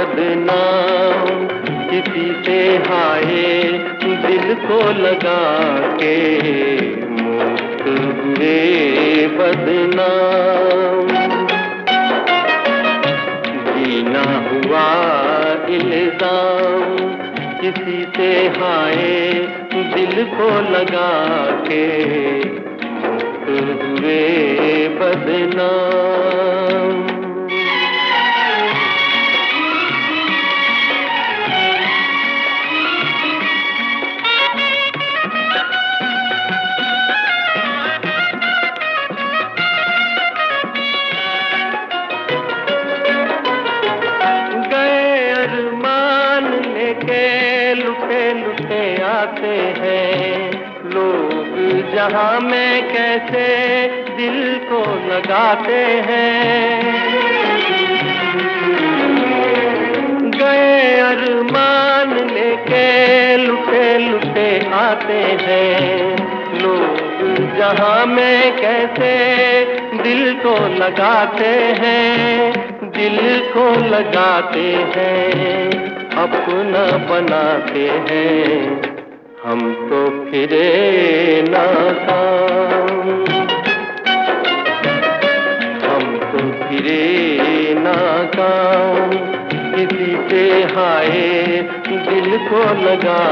बदनाम किसी से हाय दिल को लगा के मुक्त हुए बदनाम जीना हुआ इल्ज़ाम। किसी से हाय दिल को लगा के मुक्त हुए बदनाम हैं। लोग जहाँ में कैसे दिल को लगाते हैं। गए अरमान लेके लुटे लुटे आते हैं। लोग जहाँ में कैसे दिल को लगाते हैं। दिल को लगाते हैं, अपना बनाते हैं। हम तो फिरे नाकाम हम तो फिरे नाकाम किसी से हाय दिल को लगा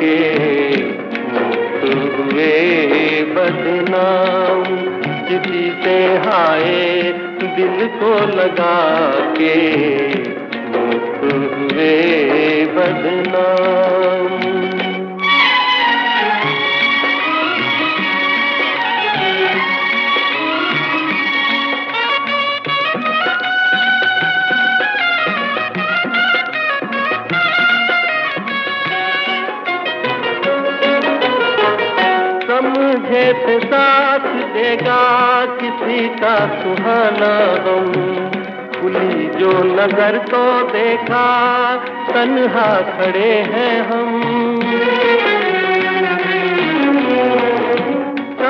के मुक्त हुए बदनाम। किसी से हाय दिल को लगा के मुक्त हुए बदनाम। समझे थे साथ देगा किसी का सुहाना गम। खुली जो नज़र तो देखा, तन्हा खड़े हैं हम।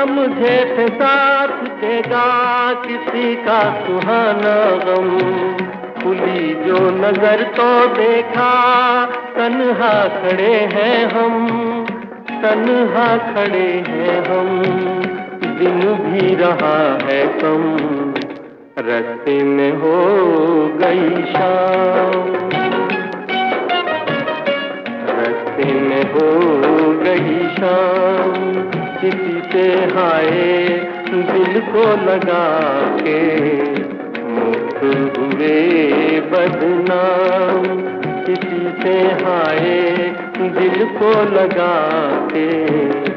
मुझे थे साथ देगा किसी का सुहाना गम? खुली जो नज़र तो देखा, तन्हा खड़े हैं हम। तन्हा खड़े हैं हम। दिन भी रहा है कम। रस्ते में हो गई शाम। रस्ते में हो गई शाम। किसी से हाय दिल को लगा के। मुक्त हुए बदनाम। किसी से हाय को लगा